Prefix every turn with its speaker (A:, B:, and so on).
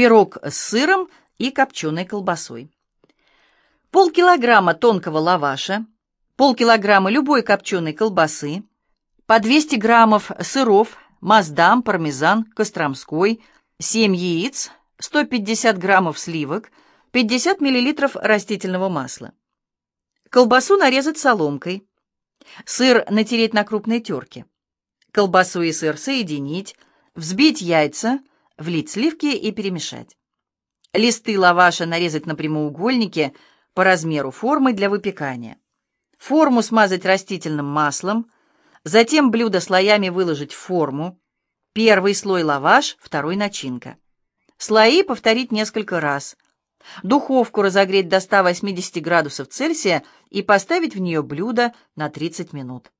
A: пирог с сыром и копченой колбасой. Полкилограмма тонкого лаваша, полкилограмма любой копченой колбасы, по 200 граммов сыров, маздам, пармезан, костромской, 7 яиц, 150 граммов сливок, 50 миллилитров растительного масла. Колбасу нарезать соломкой. Сыр натереть на крупной терке. Колбасу и сыр соединить, взбить яйца, влить сливки и перемешать. Листы лаваша нарезать на прямоугольники по размеру формы для выпекания. Форму смазать растительным маслом, затем блюдо слоями выложить в форму. Первый слой лаваш, второй начинка. Слои повторить несколько раз. Духовку разогреть до 180 градусов Цельсия и поставить в нее блюдо на 30 минут.